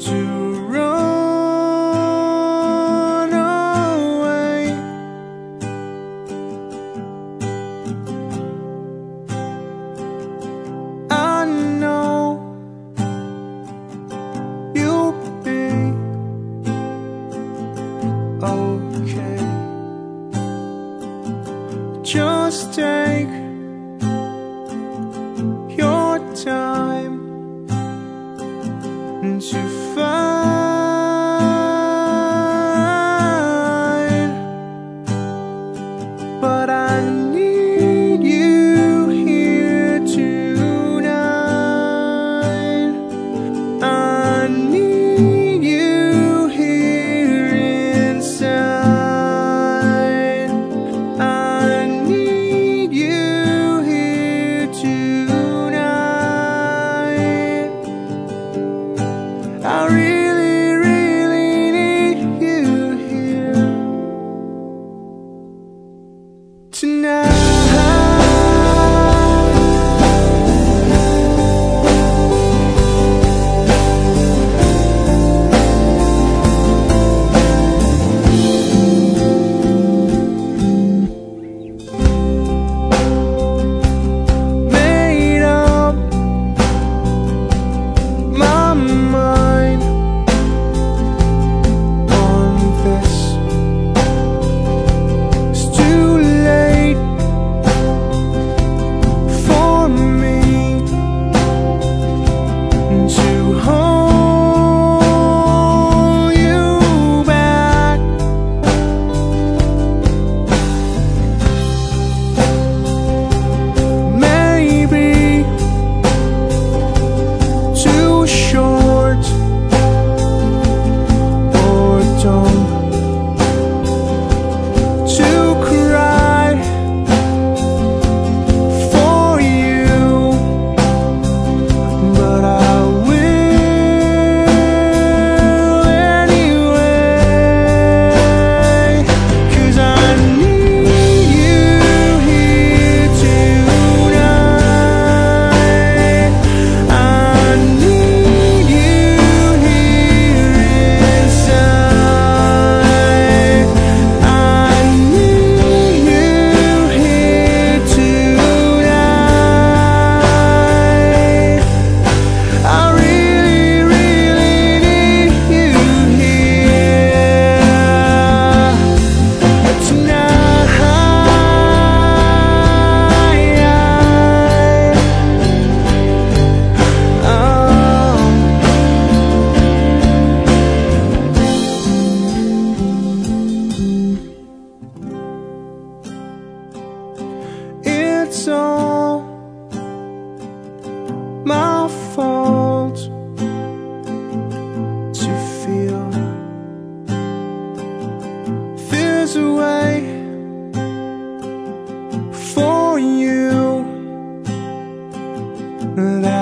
To run away. I know you'll be okay. Just take 几分。Too that